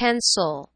pencil.